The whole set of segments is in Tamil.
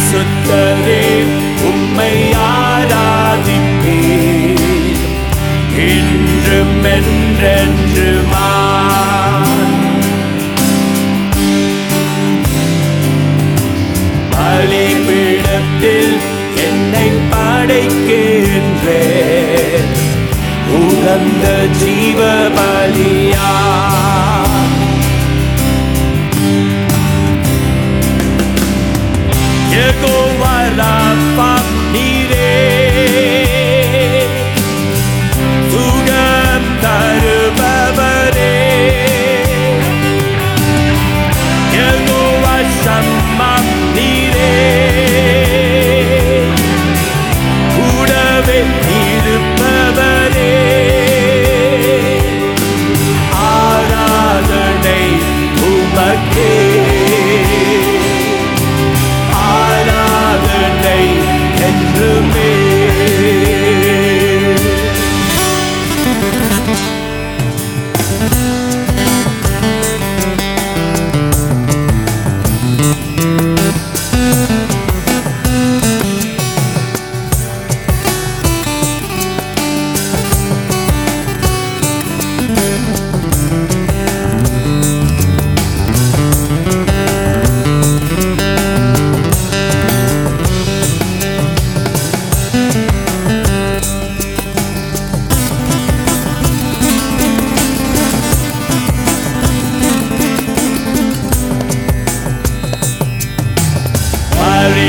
பரிசுத்தரே உம்மை ஆராதிப்பே இன்றும் என்றென்றுமா பலிபீடத்தில் என்னை படைக்கின்றே உகந்த ஜீவ பலியா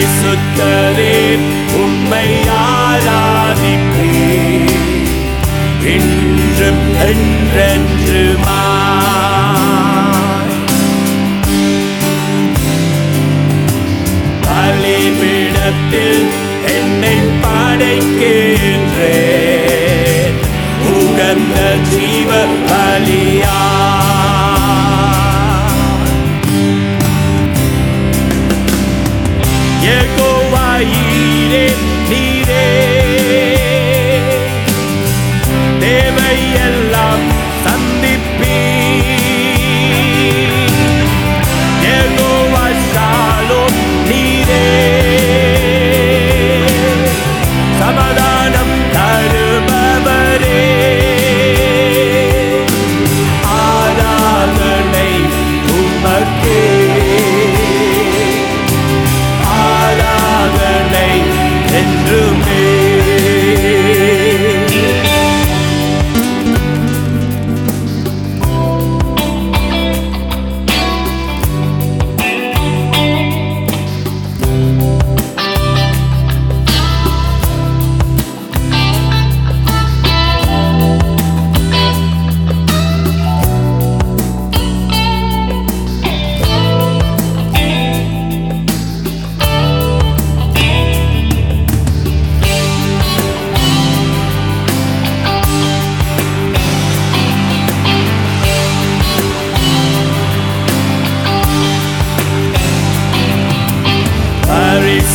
பரிசுத்தரே உண்மை ஆராதிப்பே இன்றும் என்றென்றுமா பலிபீடத்தில் என்னை படைக்கின்றேன். உகந்த 入れる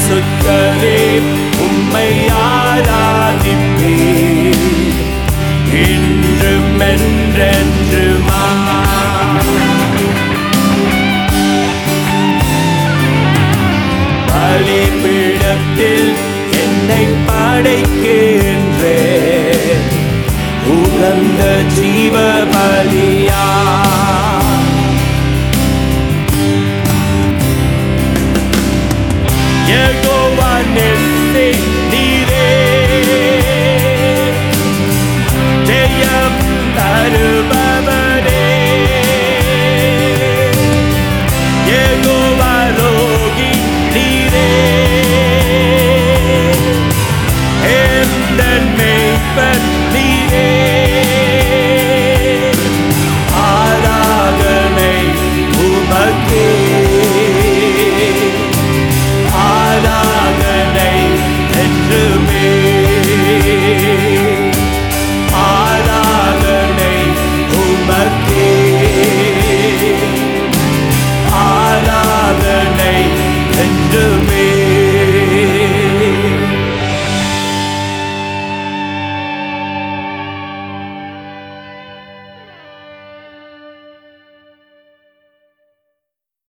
பரிசுத்தரே உம்மை ஆராதிப்பே இன்றும் என்றென்றுமா பலிபீடத்தில் என்னை படைக்கின்றே உகந்த ஜீவ பலியா Niego ładne sny